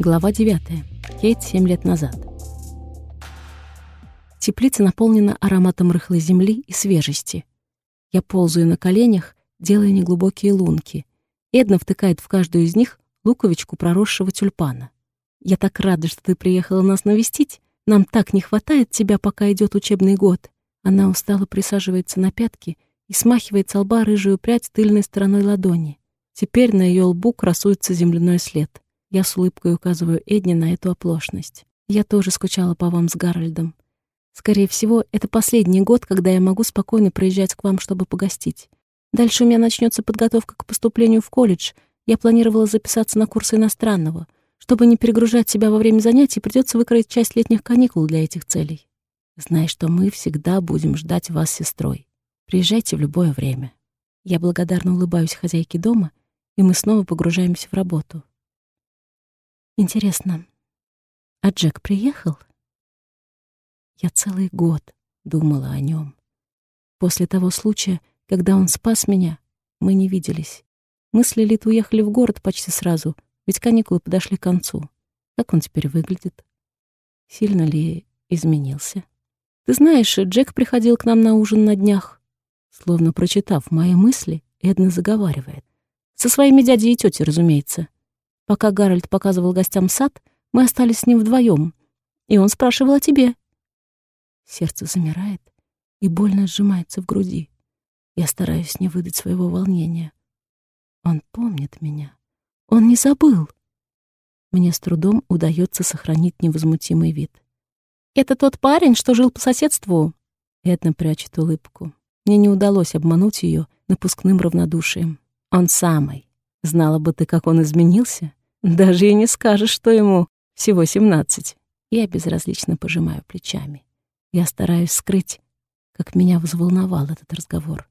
Глава 9. Кейт 7 лет назад. Теплица наполнена ароматом рыхлой земли и свежести. Я ползаю на коленях, делая неглубокие лунки. Эдна втыкает в каждую из них луковичку проросшего тюльпана. «Я так рада, что ты приехала нас навестить. Нам так не хватает тебя, пока идет учебный год». Она устало присаживается на пятки и смахивает с лба рыжую прядь тыльной стороной ладони. Теперь на ее лбу красуется земляной след. Я с улыбкой указываю Эдни на эту оплошность. Я тоже скучала по вам с Гарольдом. Скорее всего, это последний год, когда я могу спокойно приезжать к вам, чтобы погостить. Дальше у меня начнется подготовка к поступлению в колледж. Я планировала записаться на курсы иностранного. Чтобы не перегружать себя во время занятий, придется выкроить часть летних каникул для этих целей. Знай, что мы всегда будем ждать вас с сестрой. Приезжайте в любое время. Я благодарно улыбаюсь хозяйке дома, и мы снова погружаемся в работу. Интересно, а Джек приехал? Я целый год думала о нем. После того случая, когда он спас меня, мы не виделись. Мы с Лилит уехали в город почти сразу, ведь каникулы подошли к концу. Как он теперь выглядит? Сильно ли изменился? Ты знаешь, Джек приходил к нам на ужин на днях. Словно прочитав мои мысли, Эдна заговаривает. Со своими дядей и тетей, разумеется. Пока Гарольд показывал гостям сад, мы остались с ним вдвоем, и он спрашивал о тебе. Сердце замирает и больно сжимается в груди. Я стараюсь не выдать своего волнения. Он помнит меня. Он не забыл. Мне с трудом удается сохранить невозмутимый вид. «Это тот парень, что жил по соседству?» Эдна прячет улыбку. Мне не удалось обмануть ее напускным равнодушием. «Он самый. Знала бы ты, как он изменился, даже и не скажешь, что ему всего семнадцать. Я безразлично пожимаю плечами. Я стараюсь скрыть, как меня взволновал этот разговор.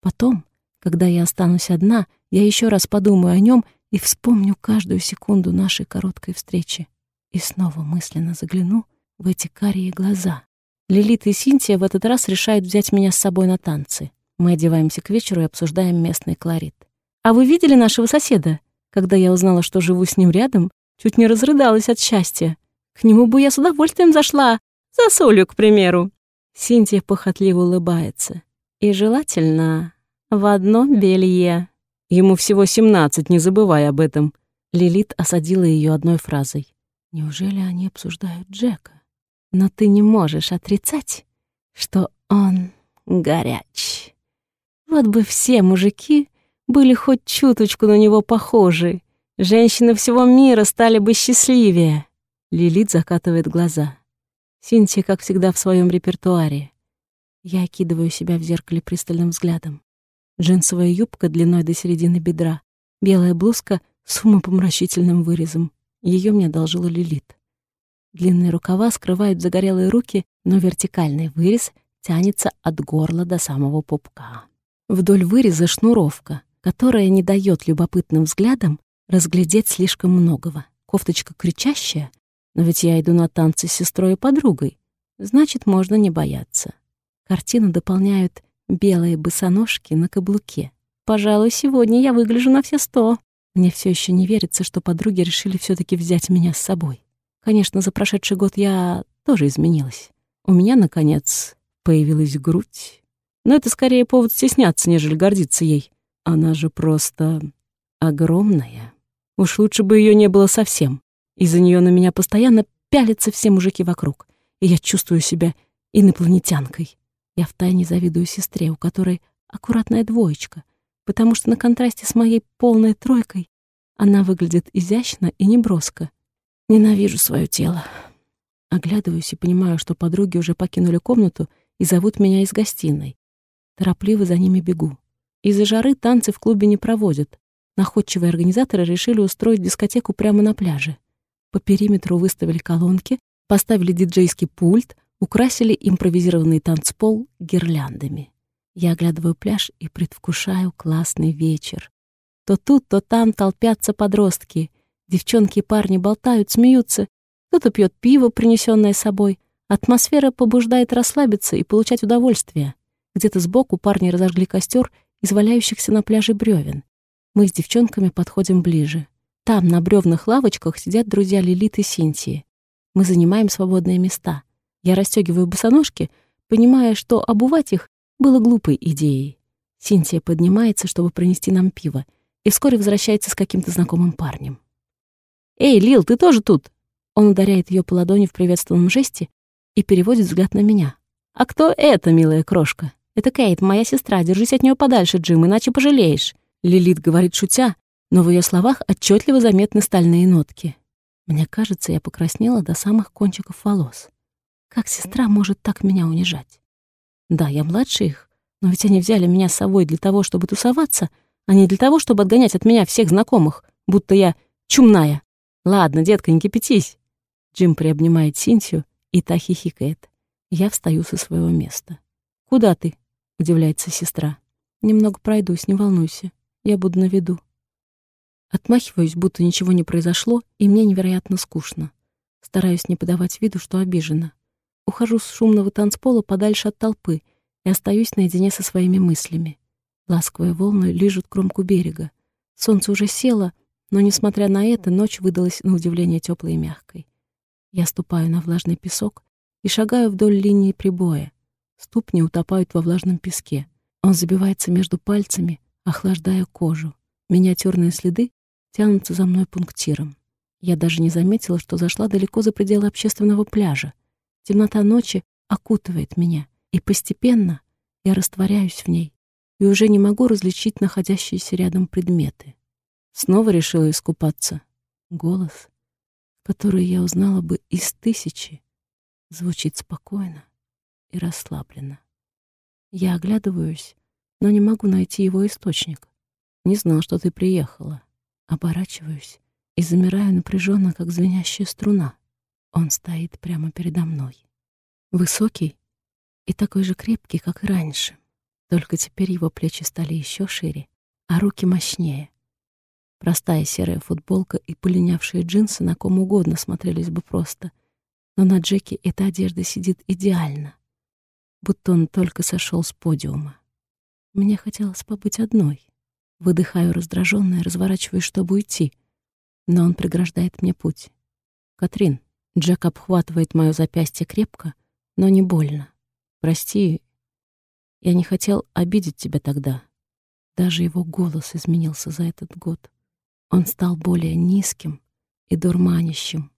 Потом, когда я останусь одна, я еще раз подумаю о нем и вспомню каждую секунду нашей короткой встречи. И снова мысленно загляну в эти карие глаза. Лилит и Синтия в этот раз решают взять меня с собой на танцы. Мы одеваемся к вечеру и обсуждаем местный колорит. «А вы видели нашего соседа?» Когда я узнала, что живу с ним рядом, чуть не разрыдалась от счастья. К нему бы я с удовольствием зашла. За солью, к примеру. Синтия похотливо улыбается. И желательно в одно белье. Ему всего семнадцать, не забывай об этом. Лилит осадила ее одной фразой. Неужели они обсуждают Джека? Но ты не можешь отрицать, что он горяч. Вот бы все мужики были хоть чуточку на него похожи. Женщины всего мира стали бы счастливее. Лилит закатывает глаза. Синтия, как всегда, в своем репертуаре. Я окидываю себя в зеркале пристальным взглядом. Джинсовая юбка длиной до середины бедра, белая блузка с умопомрачительным вырезом. Ее мне одолжила Лилит. Длинные рукава скрывают загорелые руки, но вертикальный вырез тянется от горла до самого пупка. Вдоль выреза шнуровка, которая не дает любопытным взглядам разглядеть слишком многого. Кофточка кричащая, но ведь я иду на танцы с сестрой и подругой, значит, можно не бояться. Картину дополняют белые босоножки на каблуке. Пожалуй, сегодня я выгляжу на все сто. Мне все еще не верится, что подруги решили все таки взять меня с собой. Конечно, за прошедший год я тоже изменилась. У меня, наконец, появилась грудь. Но это скорее повод стесняться, нежели гордиться ей. Она же просто огромная. Уж лучше бы ее не было совсем. Из-за нее на меня постоянно пялятся все мужики вокруг, и я чувствую себя инопланетянкой. Я втайне завидую сестре, у которой аккуратная двоечка, потому что на контрасте с моей полной тройкой она выглядит изящно и неброско. Ненавижу свое тело. Оглядываюсь и понимаю, что подруги уже покинули комнату и зовут меня из гостиной. Торопливо за ними бегу. Из-за жары танцы в клубе не проводят. Находчивые организаторы решили устроить дискотеку прямо на пляже. По периметру выставили колонки, поставили диджейский пульт, украсили импровизированный танцпол гирляндами. Я оглядываю пляж и предвкушаю классный вечер. То тут, то там толпятся подростки. Девчонки и парни болтают, смеются. Кто-то пьет пиво, принесенное собой. Атмосфера побуждает расслабиться и получать удовольствие. Где-то сбоку парни разожгли костер из валяющихся на пляже бревен. Мы с девчонками подходим ближе. Там, на бревных лавочках, сидят друзья Лилит и Синтии. Мы занимаем свободные места. Я расстегиваю босоножки, понимая, что обувать их было глупой идеей. Синтия поднимается, чтобы принести нам пиво, и вскоре возвращается с каким-то знакомым парнем. «Эй, Лил, ты тоже тут?» Он ударяет ее по ладони в приветственном жесте и переводит взгляд на меня. «А кто это, милая крошка?» «Это Кейт, моя сестра. Держись от нее подальше, Джим, иначе пожалеешь». Лилит говорит шутя, но в ее словах отчетливо заметны стальные нотки. Мне кажется, я покраснела до самых кончиков волос. Как сестра может так меня унижать? Да, я младше их, но ведь они взяли меня с собой для того, чтобы тусоваться, а не для того, чтобы отгонять от меня всех знакомых, будто я чумная. Ладно, детка, не кипятись. Джим приобнимает Синтию, и та хихикает. Я встаю со своего места. «Куда ты?» — удивляется сестра. «Немного пройдусь, не волнуйся. Я буду на виду». Отмахиваюсь, будто ничего не произошло, и мне невероятно скучно. Стараюсь не подавать виду, что обижена. Ухожу с шумного танцпола подальше от толпы и остаюсь наедине со своими мыслями. Ласковые волны лижут кромку берега. Солнце уже село, но, несмотря на это, ночь выдалась на удивление теплой и мягкой. Я ступаю на влажный песок и шагаю вдоль линии прибоя. Ступни утопают во влажном песке. Он забивается между пальцами, охлаждая кожу. Миниатюрные следы тянутся за мной пунктиром. Я даже не заметила, что зашла далеко за пределы общественного пляжа. Темнота ночи окутывает меня, и постепенно я растворяюсь в ней и уже не могу различить находящиеся рядом предметы. Снова решила искупаться. Голос которую я узнала бы из тысячи, звучит спокойно и расслабленно. Я оглядываюсь, но не могу найти его источник. Не знал, что ты приехала. Оборачиваюсь и замираю напряженно, как звенящая струна. Он стоит прямо передо мной. Высокий и такой же крепкий, как и раньше. Только теперь его плечи стали еще шире, а руки мощнее. Простая серая футболка и полинявшие джинсы на ком угодно смотрелись бы просто. Но на Джеки эта одежда сидит идеально. Будто он только сошел с подиума. Мне хотелось побыть одной. Выдыхаю раздраженно и разворачиваюсь, чтобы уйти. Но он преграждает мне путь. «Катрин», Джек обхватывает мое запястье крепко, но не больно. «Прости, я не хотел обидеть тебя тогда». Даже его голос изменился за этот год. Он стал более низким и дурманящим,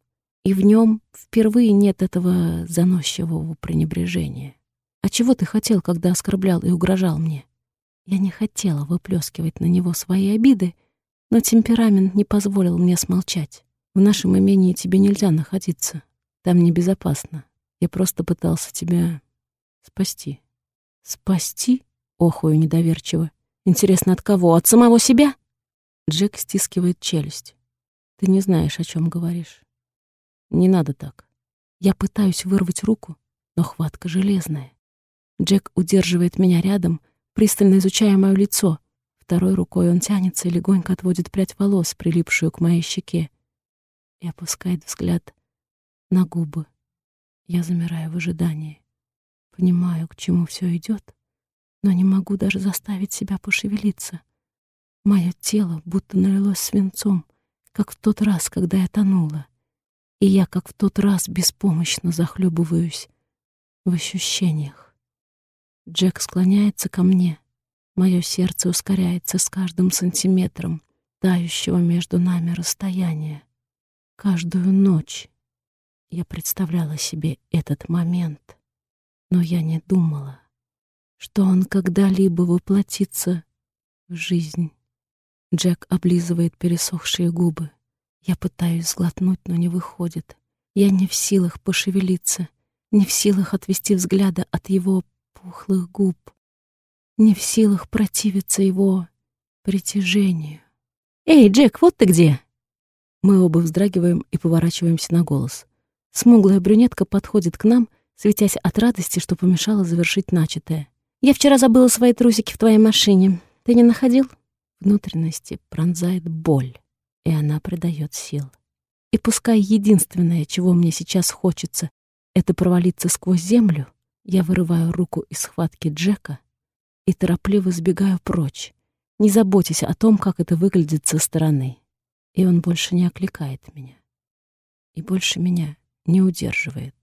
и в нем впервые нет этого заносчивого пренебрежения. А чего ты хотел, когда оскорблял и угрожал мне? Я не хотела выплескивать на него свои обиды, но темперамент не позволил мне смолчать. В нашем имении тебе нельзя находиться. Там небезопасно. Я просто пытался тебя спасти. Спасти? Охую недоверчиво. Интересно, от кого? От самого себя? Джек стискивает челюсть. Ты не знаешь, о чем говоришь. Не надо так. Я пытаюсь вырвать руку, но хватка железная. Джек удерживает меня рядом, пристально изучая мое лицо. Второй рукой он тянется и легонько отводит прядь волос, прилипшую к моей щеке, и опускает взгляд на губы. Я замираю в ожидании. Понимаю, к чему все идет, но не могу даже заставить себя пошевелиться — Мое тело будто налилось свинцом, как в тот раз, когда я тонула. И я, как в тот раз, беспомощно захлебываюсь в ощущениях. Джек склоняется ко мне. Мое сердце ускоряется с каждым сантиметром тающего между нами расстояния. Каждую ночь я представляла себе этот момент, но я не думала, что он когда-либо воплотится в жизнь. Джек облизывает пересохшие губы. Я пытаюсь сглотнуть, но не выходит. Я не в силах пошевелиться, не в силах отвести взгляда от его пухлых губ, не в силах противиться его притяжению. «Эй, Джек, вот ты где!» Мы оба вздрагиваем и поворачиваемся на голос. Смуглая брюнетка подходит к нам, светясь от радости, что помешала завершить начатое. «Я вчера забыла свои трусики в твоей машине. Ты не находил?» Внутренности пронзает боль, и она придает сил. И пускай единственное, чего мне сейчас хочется, это провалиться сквозь землю, я вырываю руку из схватки Джека и торопливо сбегаю прочь, не заботясь о том, как это выглядит со стороны. И он больше не окликает меня. И больше меня не удерживает.